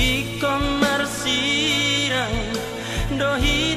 Iko mersirang Dohi